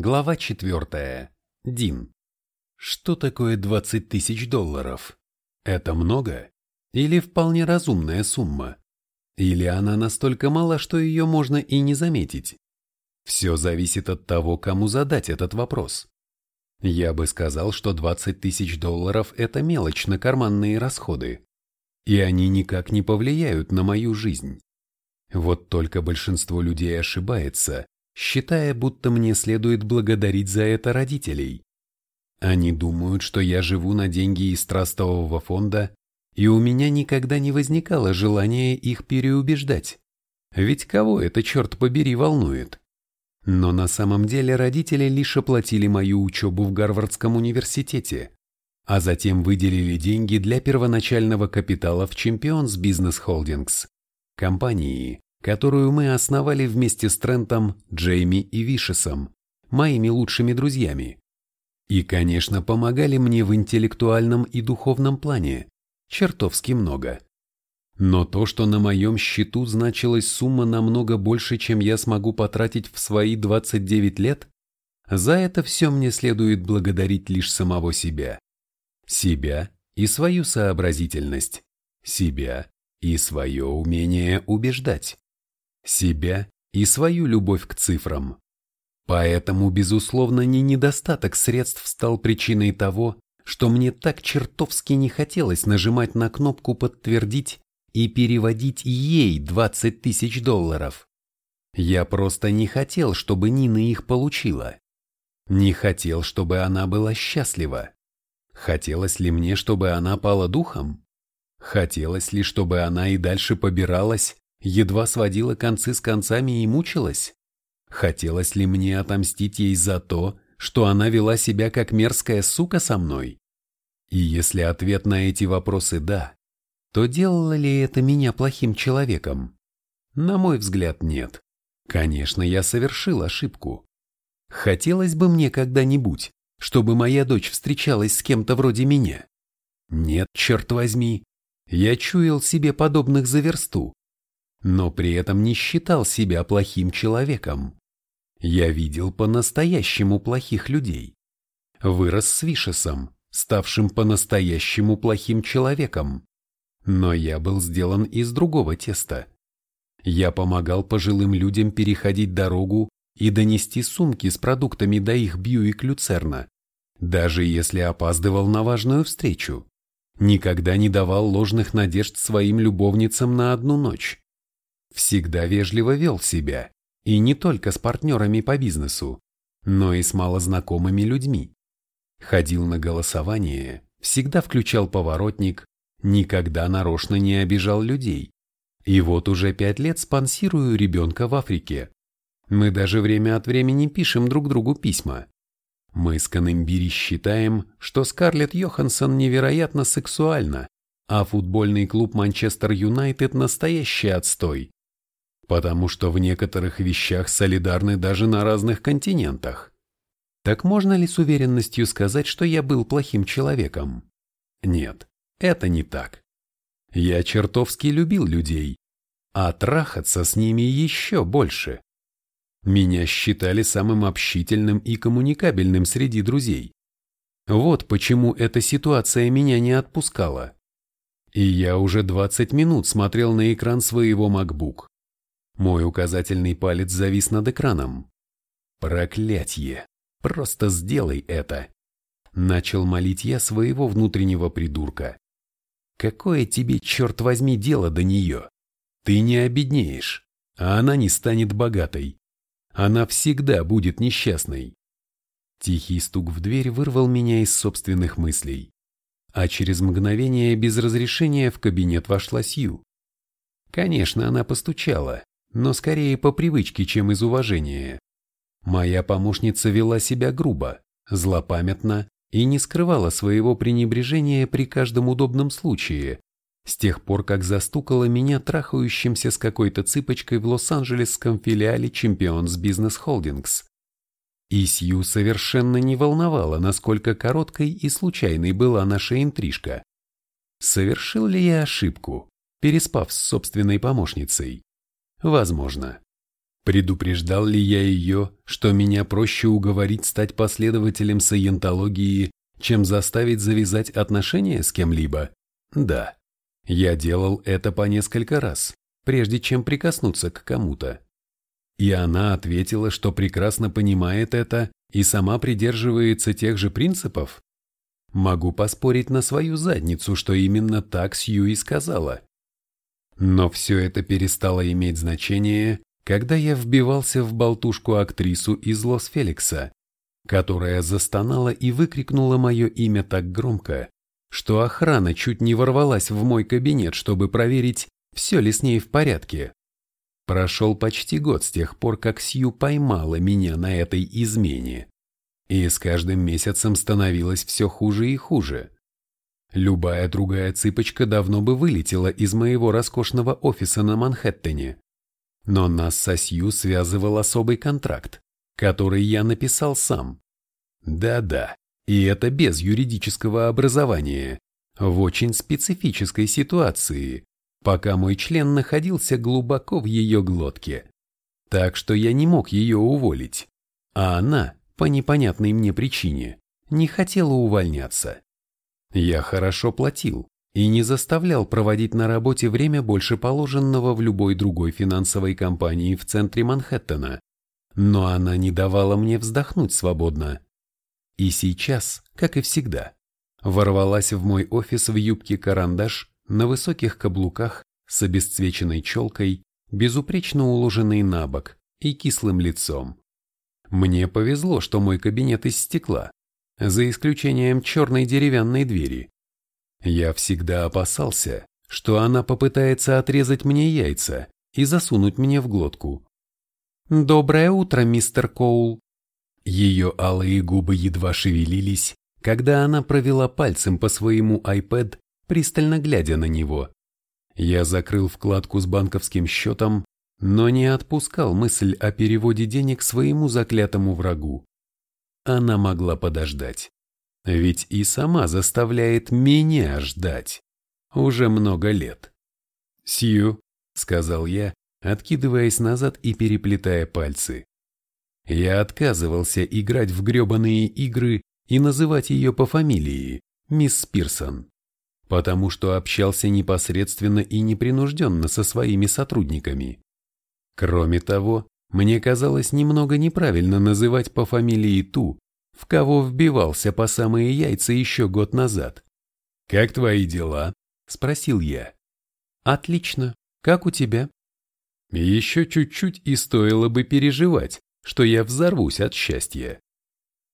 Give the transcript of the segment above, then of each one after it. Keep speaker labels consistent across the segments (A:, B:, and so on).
A: Глава 4. Дин. Что такое 20 тысяч долларов? Это много? Или вполне разумная сумма? Или она настолько мала, что ее можно и не заметить? Все зависит от того, кому задать этот вопрос. Я бы сказал, что 20 тысяч долларов – это мелочь на карманные расходы. И они никак не повлияют на мою жизнь. Вот только большинство людей ошибается, считая, будто мне следует благодарить за это родителей. Они думают, что я живу на деньги из трастового фонда, и у меня никогда не возникало желания их переубеждать. Ведь кого это, черт побери, волнует? Но на самом деле родители лишь оплатили мою учебу в Гарвардском университете, а затем выделили деньги для первоначального капитала в Champions Business Holdings, компании, которую мы основали вместе с Трентом, Джейми и Вишесом, моими лучшими друзьями. И, конечно, помогали мне в интеллектуальном и духовном плане, чертовски много. Но то, что на моем счету значилась сумма намного больше, чем я смогу потратить в свои 29 лет, за это все мне следует благодарить лишь самого себя. Себя и свою сообразительность. Себя и свое умение убеждать себя и свою любовь к цифрам. Поэтому, безусловно, не недостаток средств стал причиной того, что мне так чертовски не хотелось нажимать на кнопку «Подтвердить» и переводить ей 20 тысяч долларов. Я просто не хотел, чтобы Нина их получила. Не хотел, чтобы она была счастлива. Хотелось ли мне, чтобы она пала духом? Хотелось ли, чтобы она и дальше побиралась, едва сводила концы с концами и мучилась? Хотелось ли мне отомстить ей за то, что она вела себя как мерзкая сука со мной? И если ответ на эти вопросы «да», то делало ли это меня плохим человеком? На мой взгляд, нет. Конечно, я совершил ошибку. Хотелось бы мне когда-нибудь, чтобы моя дочь встречалась с кем-то вроде меня. Нет, черт возьми, я чуял себе подобных за версту но при этом не считал себя плохим человеком. Я видел по-настоящему плохих людей. Вырос с Вишесом, ставшим по-настоящему плохим человеком. Но я был сделан из другого теста. Я помогал пожилым людям переходить дорогу и донести сумки с продуктами до их Бьюик-Люцерна, даже если опаздывал на важную встречу. Никогда не давал ложных надежд своим любовницам на одну ночь всегда вежливо вел себя, и не только с партнерами по бизнесу, но и с малознакомыми людьми. Ходил на голосование, всегда включал поворотник, никогда нарочно не обижал людей. И вот уже пять лет спонсирую ребенка в Африке. Мы даже время от времени пишем друг другу письма. Мы с Канембири считаем, что Скарлетт Йоханссон невероятно сексуальна, а футбольный клуб Манчестер Юнайтед настоящий отстой потому что в некоторых вещах солидарны даже на разных континентах. Так можно ли с уверенностью сказать, что я был плохим человеком? Нет, это не так. Я чертовски любил людей, а трахаться с ними еще больше. Меня считали самым общительным и коммуникабельным среди друзей. Вот почему эта ситуация меня не отпускала. И я уже 20 минут смотрел на экран своего MacBook. Мой указательный палец завис над экраном. Проклятье! Просто сделай это! Начал молить я своего внутреннего придурка. Какое тебе, черт возьми, дело до нее? Ты не обеднеешь, а она не станет богатой. Она всегда будет несчастной. Тихий стук в дверь вырвал меня из собственных мыслей. А через мгновение без разрешения в кабинет вошла Сью. Конечно, она постучала, но скорее по привычке, чем из уважения. Моя помощница вела себя грубо, злопамятно и не скрывала своего пренебрежения при каждом удобном случае, с тех пор, как застукала меня трахающимся с какой-то цыпочкой в Лос-Анджелесском филиале Champions Business Holdings. И Сью совершенно не волновала, насколько короткой и случайной была наша интрижка. Совершил ли я ошибку, переспав с собственной помощницей? Возможно. Предупреждал ли я ее, что меня проще уговорить стать последователем саентологии, чем заставить завязать отношения с кем-либо? Да. Я делал это по несколько раз, прежде чем прикоснуться к кому-то. И она ответила, что прекрасно понимает это и сама придерживается тех же принципов. Могу поспорить на свою задницу, что именно так Сью и сказала. Но все это перестало иметь значение, когда я вбивался в болтушку актрису из Лос-Феликса, которая застонала и выкрикнула мое имя так громко, что охрана чуть не ворвалась в мой кабинет, чтобы проверить, все ли с ней в порядке. Прошел почти год с тех пор, как Сью поймала меня на этой измене. И с каждым месяцем становилось все хуже и хуже. Любая другая цыпочка давно бы вылетела из моего роскошного офиса на Манхэттене. Но нас со Сью связывал особый контракт, который я написал сам. Да-да, и это без юридического образования, в очень специфической ситуации, пока мой член находился глубоко в ее глотке. Так что я не мог ее уволить, а она, по непонятной мне причине, не хотела увольняться. Я хорошо платил, и не заставлял проводить на работе время больше положенного в любой другой финансовой компании в центре Манхэттена, но она не давала мне вздохнуть свободно. И сейчас, как и всегда, ворвалась в мой офис в юбке карандаш на высоких каблуках с обесцвеченной челкой, безупречно уложенной на бок и кислым лицом. Мне повезло, что мой кабинет из стекла, за исключением черной деревянной двери, я всегда опасался, что она попытается отрезать мне яйца и засунуть мне в глотку. «Доброе утро, мистер Коул!» Ее алые губы едва шевелились, когда она провела пальцем по своему iPad, пристально глядя на него. Я закрыл вкладку с банковским счетом, но не отпускал мысль о переводе денег своему заклятому врагу. Она могла подождать. Ведь и сама заставляет меня ждать. Уже много лет. «Сью», — сказал я, откидываясь назад и переплетая пальцы. Я отказывался играть в гребаные игры и называть ее по фамилии, мисс Пирсон, потому что общался непосредственно и непринужденно со своими сотрудниками. Кроме того, мне казалось немного неправильно называть по фамилии ту, в кого вбивался по самые яйца еще год назад. «Как твои дела?» – спросил я. «Отлично. Как у тебя?» Еще чуть-чуть и стоило бы переживать, что я взорвусь от счастья.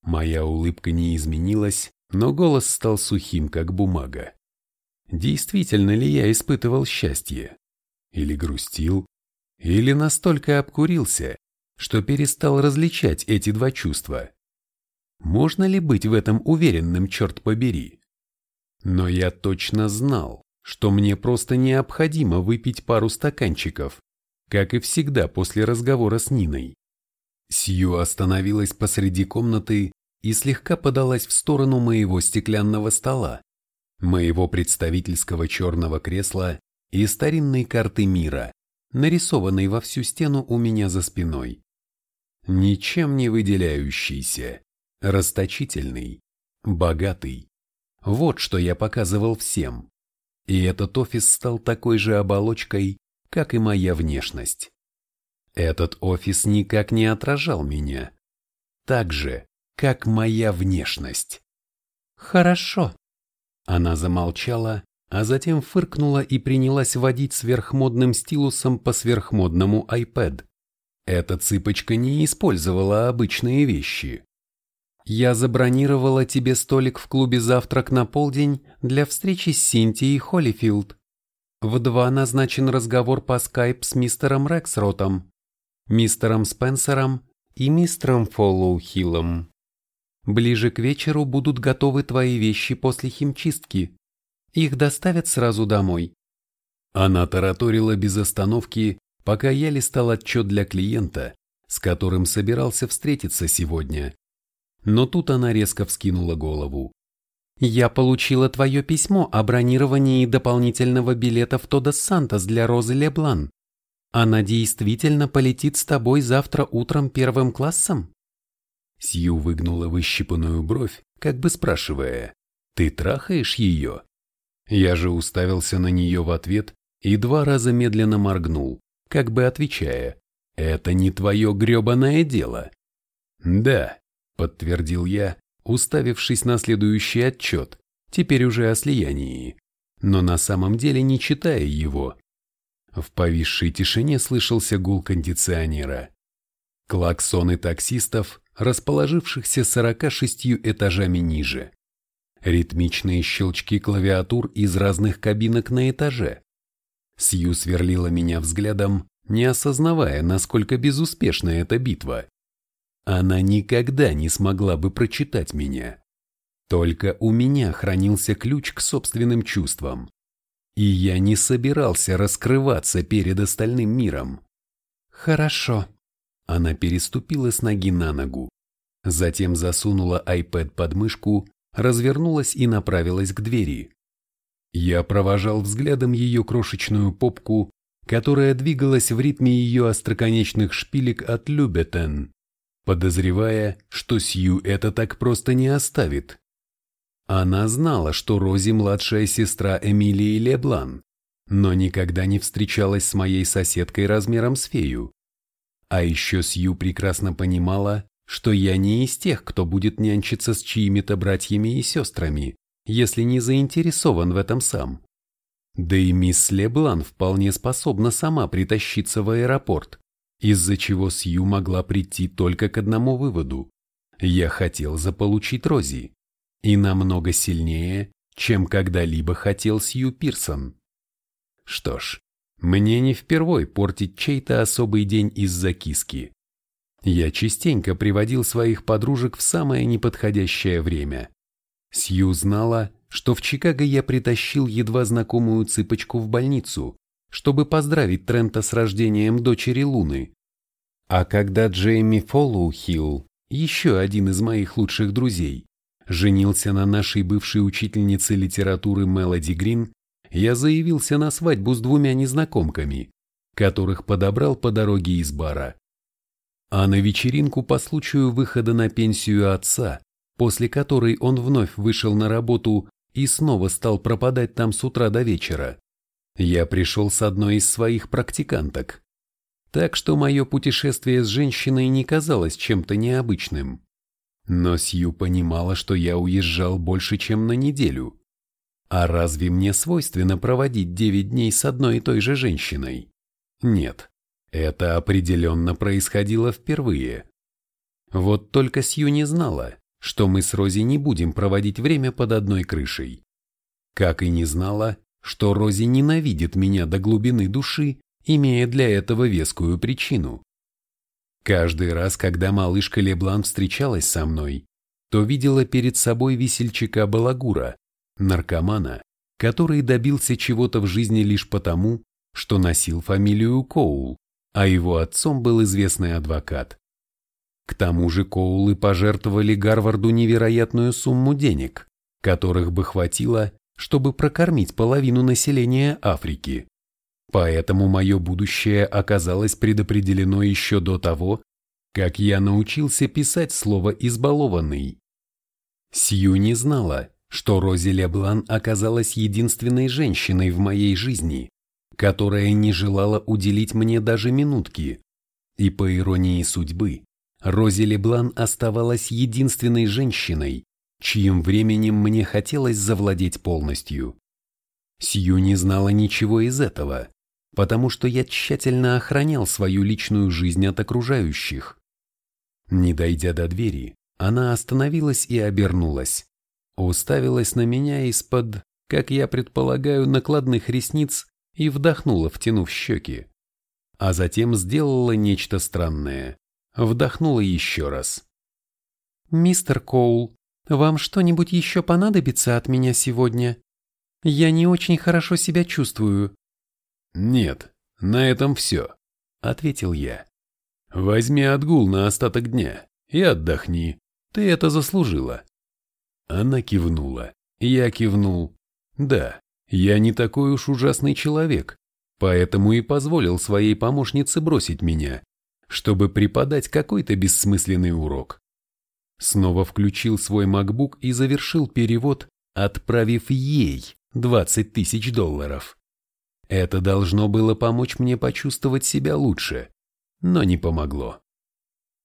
A: Моя улыбка не изменилась, но голос стал сухим, как бумага. Действительно ли я испытывал счастье? Или грустил? Или настолько обкурился, что перестал различать эти два чувства? Можно ли быть в этом уверенным, черт побери? Но я точно знал, что мне просто необходимо выпить пару стаканчиков, как и всегда после разговора с Ниной. Сью остановилась посреди комнаты и слегка подалась в сторону моего стеклянного стола, моего представительского черного кресла и старинной карты мира, нарисованной во всю стену у меня за спиной. Ничем не выделяющийся, расточительный, богатый. Вот что я показывал всем. И этот офис стал такой же оболочкой, как и моя внешность. Этот офис никак не отражал меня. Так же, как моя внешность. Хорошо. Она замолчала, а затем фыркнула и принялась водить сверхмодным стилусом по сверхмодному iPad. Эта цыпочка не использовала обычные вещи. Я забронировала тебе столик в клубе «Завтрак» на полдень для встречи с Синтией Холлифилд. В два назначен разговор по скайп с мистером Рексротом, мистером Спенсером и мистером Фоллоухиллом. Ближе к вечеру будут готовы твои вещи после химчистки. Их доставят сразу домой. Она тараторила без остановки, пока я листал отчет для клиента, с которым собирался встретиться сегодня. Но тут она резко вскинула голову. «Я получила твое письмо о бронировании дополнительного билета в Тодос Сантос для Розы Леблан. Она действительно полетит с тобой завтра утром первым классом? Сью выгнула выщипанную бровь, как бы спрашивая, «Ты трахаешь ее?» Я же уставился на нее в ответ и два раза медленно моргнул, как бы отвечая, «Это не твое гребаное дело». «Да», — подтвердил я, уставившись на следующий отчет, теперь уже о слиянии, но на самом деле не читая его. В повисшей тишине слышался гул кондиционера. Клаксоны таксистов, расположившихся 46 этажами ниже. Ритмичные щелчки клавиатур из разных кабинок на этаже. Сью сверлила меня взглядом, не осознавая, насколько безуспешна эта битва. Она никогда не смогла бы прочитать меня. Только у меня хранился ключ к собственным чувствам. И я не собирался раскрываться перед остальным миром. Хорошо. Она переступила с ноги на ногу. Затем засунула iPad под мышку, развернулась и направилась к двери. Я провожал взглядом ее крошечную попку, которая двигалась в ритме ее остроконечных шпилек от Любетен, подозревая, что Сью это так просто не оставит. Она знала, что Рози младшая сестра Эмилии Леблан, но никогда не встречалась с моей соседкой размером с фею. А еще Сью прекрасно понимала, что я не из тех, кто будет нянчиться с чьими-то братьями и сестрами, если не заинтересован в этом сам. Да и мисс Леблан вполне способна сама притащиться в аэропорт, из-за чего Сью могла прийти только к одному выводу. Я хотел заполучить Рози и намного сильнее, чем когда-либо хотел Сью Пирсон. Что ж, мне не впервой портить чей-то особый день из-за киски. Я частенько приводил своих подружек в самое неподходящее время. Сью знала, что в Чикаго я притащил едва знакомую цыпочку в больницу, чтобы поздравить Трента с рождением дочери Луны. А когда Джейми Фоллоухилл, еще один из моих лучших друзей, женился на нашей бывшей учительнице литературы Мелоди Грин, я заявился на свадьбу с двумя незнакомками, которых подобрал по дороге из бара. А на вечеринку по случаю выхода на пенсию отца, после которой он вновь вышел на работу и снова стал пропадать там с утра до вечера, я пришел с одной из своих практиканток. Так что мое путешествие с женщиной не казалось чем-то необычным. Но Сью понимала, что я уезжал больше, чем на неделю. А разве мне свойственно проводить девять дней с одной и той же женщиной? Нет, это определенно происходило впервые. Вот только Сью не знала, что мы с Рози не будем проводить время под одной крышей. Как и не знала, что Рози ненавидит меня до глубины души, имея для этого вескую причину. Каждый раз, когда малышка Леблан встречалась со мной, то видела перед собой весельчака Балагура, наркомана, который добился чего-то в жизни лишь потому, что носил фамилию Коул, а его отцом был известный адвокат. К тому же Коулы пожертвовали Гарварду невероятную сумму денег, которых бы хватило, чтобы прокормить половину населения Африки. Поэтому мое будущее оказалось предопределено еще до того, как я научился писать слово «избалованный». Сью не знала, что Рози Леблан оказалась единственной женщиной в моей жизни, которая не желала уделить мне даже минутки. И по иронии судьбы, Рози Леблан оставалась единственной женщиной, чьим временем мне хотелось завладеть полностью. Сью не знала ничего из этого, потому что я тщательно охранял свою личную жизнь от окружающих. Не дойдя до двери, она остановилась и обернулась. Уставилась на меня из-под, как я предполагаю, накладных ресниц и вдохнула, втянув щеки. А затем сделала нечто странное. Вдохнула еще раз. «Мистер Коул, вам что-нибудь еще понадобится от меня сегодня? Я не очень хорошо себя чувствую.
B: «Нет, на этом все», — ответил я. «Возьми отгул на остаток дня и отдохни. Ты это заслужила». Она кивнула. Я кивнул. «Да, я не такой уж ужасный человек,
A: Поэтому и позволил своей помощнице бросить меня, чтобы преподать какой-то бессмысленный урок. Снова включил свой MacBook и завершил перевод, отправив ей 20 тысяч долларов. Это должно было помочь мне почувствовать себя лучше, но не помогло.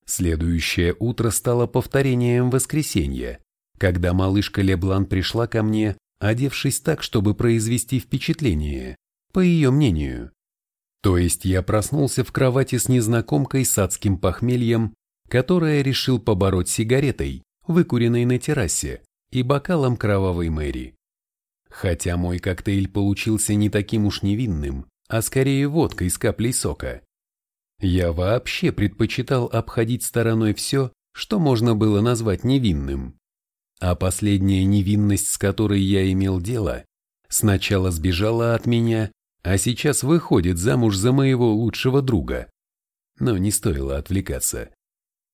A: Следующее утро стало повторением воскресенья, когда малышка Леблан пришла ко мне, одевшись так, чтобы произвести впечатление, по ее мнению. То есть я проснулся в кровати с незнакомкой с адским похмельем, которая решил побороть сигаретой, выкуренной на террасе, и бокалом кровавой Мэри. Хотя мой коктейль получился не таким уж невинным, а скорее водкой с каплей сока. Я вообще предпочитал обходить стороной все, что можно было назвать невинным. А последняя невинность, с которой я имел дело, сначала сбежала от меня, а сейчас выходит замуж за моего лучшего друга. Но не стоило отвлекаться.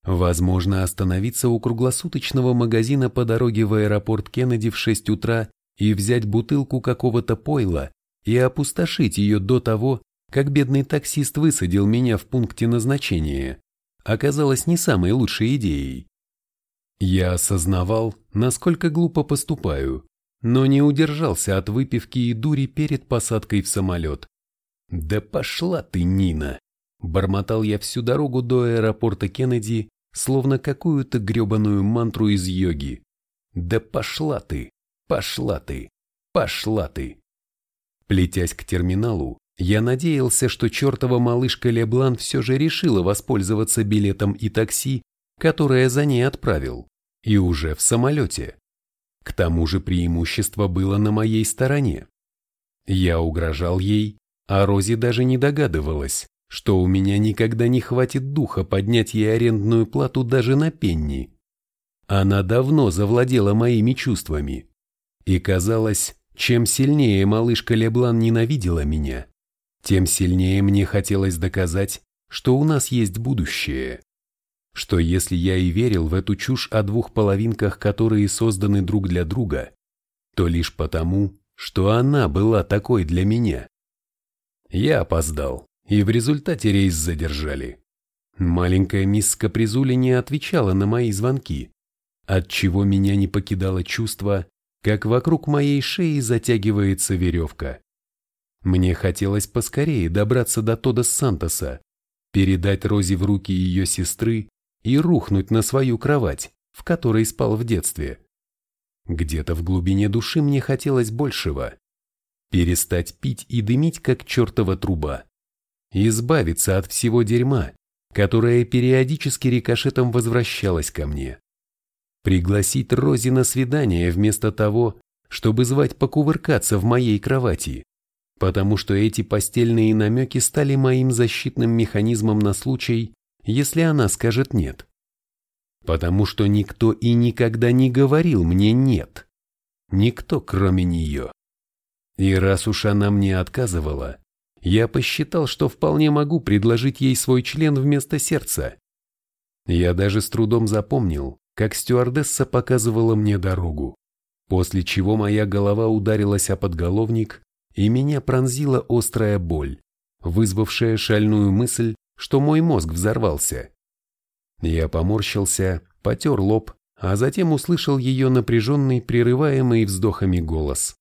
A: Возможно, остановиться у круглосуточного магазина по дороге в аэропорт Кеннеди в 6 утра и взять бутылку какого-то пойла и опустошить ее до того, как бедный таксист высадил меня в пункте назначения, оказалось не самой лучшей идеей. Я осознавал, насколько глупо поступаю, но не удержался от выпивки и дури перед посадкой в самолет. «Да пошла ты, Нина!» Бормотал я всю дорогу до аэропорта Кеннеди, словно какую-то гребаную мантру из йоги. «Да пошла ты! Пошла ты! Пошла ты!» Плетясь к терминалу, я надеялся, что чертова малышка Леблан все же решила воспользоваться билетом и такси, которое за ней отправил, и уже в самолете. К тому же преимущество было на моей стороне. Я угрожал ей, а Рози даже не догадывалась, что у меня никогда не хватит духа поднять ей арендную плату даже на пенни. Она давно завладела моими чувствами. И казалось, чем сильнее малышка Леблан ненавидела меня, тем сильнее мне хотелось доказать, что у нас есть будущее что если я и верил в эту чушь о двух половинках, которые созданы друг для друга, то лишь потому, что она была такой для меня. Я опоздал, и в результате рейс задержали. Маленькая мисс Капризули не отвечала на мои звонки, отчего меня не покидало чувство, как вокруг моей шеи затягивается веревка. Мне хотелось поскорее добраться до Тода Сантоса, передать Розе в руки ее сестры и рухнуть на свою кровать, в которой спал в детстве. Где-то в глубине души мне хотелось большего. Перестать пить и дымить, как чертова труба. Избавиться от всего дерьма, которое периодически рикошетом возвращалось ко мне. Пригласить Рози на свидание вместо того, чтобы звать покувыркаться в моей кровати, потому что эти постельные намеки стали моим защитным механизмом на случай, если она скажет «нет». Потому что никто и никогда не говорил мне «нет». Никто, кроме нее. И раз уж она мне отказывала, я посчитал, что вполне могу предложить ей свой член вместо сердца. Я даже с трудом запомнил, как стюардесса показывала мне дорогу, после чего моя голова ударилась о подголовник, и меня пронзила острая боль, вызвавшая шальную мысль, что мой мозг взорвался. Я поморщился, потер лоб, а затем услышал ее напряженный, прерываемый вздохами голос.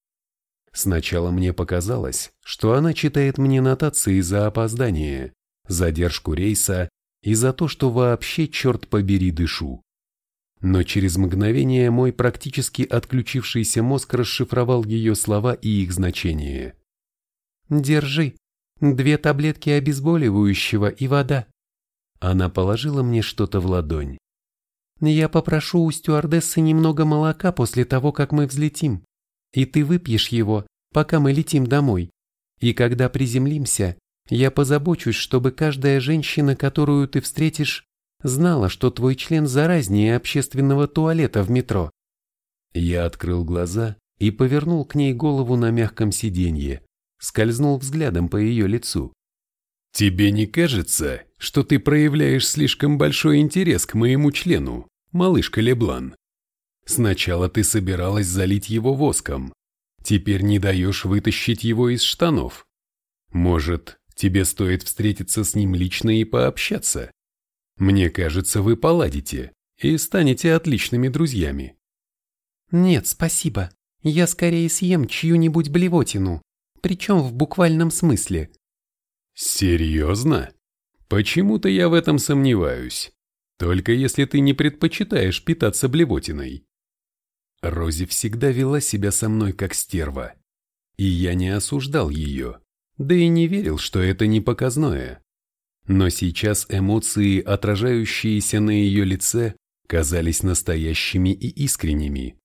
A: Сначала мне показалось, что она читает мне нотации за опоздание, задержку рейса и за то, что вообще, черт побери, дышу. Но через мгновение мой практически отключившийся мозг расшифровал ее слова и их значение. «Держи», Две таблетки обезболивающего и вода. Она положила мне что-то в ладонь. Я попрошу у стюардессы немного молока после того, как мы взлетим. И ты выпьешь его, пока мы летим домой. И когда приземлимся, я позабочусь, чтобы каждая женщина, которую ты встретишь, знала, что твой член заразнее общественного туалета в метро. Я открыл глаза и повернул к ней голову на мягком сиденье скользнул взглядом по ее лицу. «Тебе не кажется, что ты проявляешь слишком большой интерес к моему члену, малышка Леблан? Сначала ты собиралась залить его воском, теперь не даешь вытащить его из штанов. Может, тебе стоит встретиться с ним лично и пообщаться? Мне кажется, вы поладите и станете отличными друзьями.
C: Нет, спасибо. Я скорее съем чью-нибудь блевотину, причем в буквальном смысле.
A: Серьезно? Почему-то я в этом сомневаюсь. Только если ты не предпочитаешь питаться блевотиной. Рози всегда вела себя со мной как стерва. И я не осуждал ее, да и не верил, что это не показное. Но сейчас эмоции, отражающиеся на ее лице, казались настоящими и искренними.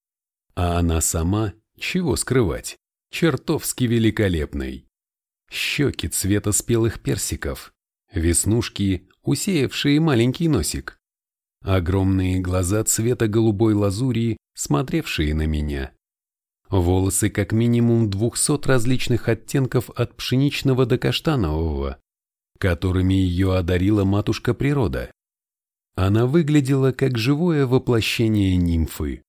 A: А она сама, чего скрывать, чертовски великолепной. Щеки цвета спелых персиков, веснушки, усеявшие маленький носик, огромные глаза цвета голубой лазури, смотревшие на меня. Волосы как минимум двухсот различных оттенков от пшеничного до каштанового, которыми ее одарила матушка природа. Она выглядела как живое воплощение нимфы.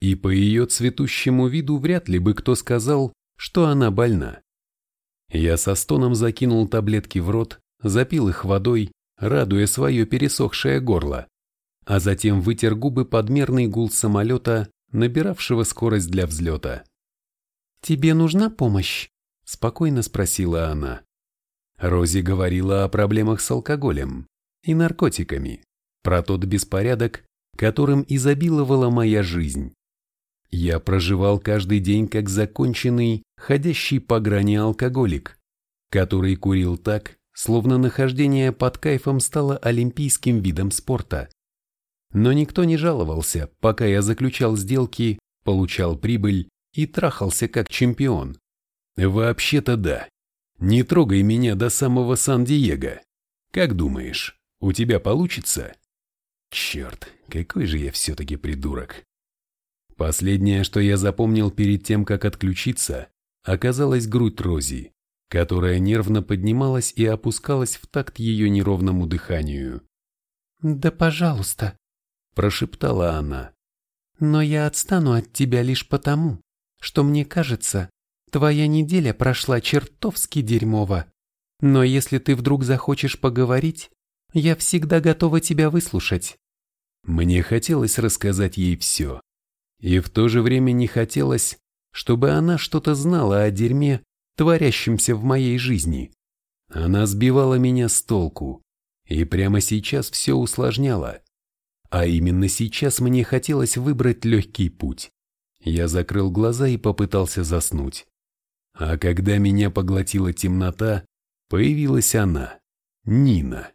A: И по ее цветущему виду вряд ли бы кто сказал, что она больна. Я со стоном закинул таблетки в рот, запил их водой, радуя свое пересохшее горло, а затем вытер губы подмерный гул самолета, набиравшего скорость для взлета.
C: «Тебе нужна помощь?» – спокойно спросила она.
A: Рози говорила о проблемах с алкоголем и наркотиками, про тот беспорядок, которым изобиловала моя жизнь. Я проживал каждый день как законченный, ходящий по грани алкоголик, который курил так, словно нахождение под кайфом стало олимпийским видом спорта. Но никто не жаловался, пока я заключал сделки, получал прибыль и трахался как чемпион. Вообще-то да. Не трогай меня до самого Сан-Диего. Как думаешь, у тебя получится? Черт, какой же я все-таки придурок. Последнее, что я запомнил перед тем, как отключиться, оказалась грудь Рози, которая нервно поднималась и опускалась в такт ее неровному дыханию.
C: «Да пожалуйста», – прошептала она. «Но я отстану от тебя лишь потому, что мне кажется, Твоя неделя прошла чертовски дерьмово. Но если ты вдруг захочешь поговорить, я всегда готова тебя выслушать.
A: Мне хотелось рассказать ей все. И в то же время не хотелось, чтобы она что-то знала о дерьме, творящемся в моей жизни. Она сбивала меня с толку. И прямо сейчас все усложняла. А именно сейчас мне хотелось выбрать легкий путь. Я закрыл глаза и попытался заснуть. А когда меня поглотила темнота, появилась она, Нина.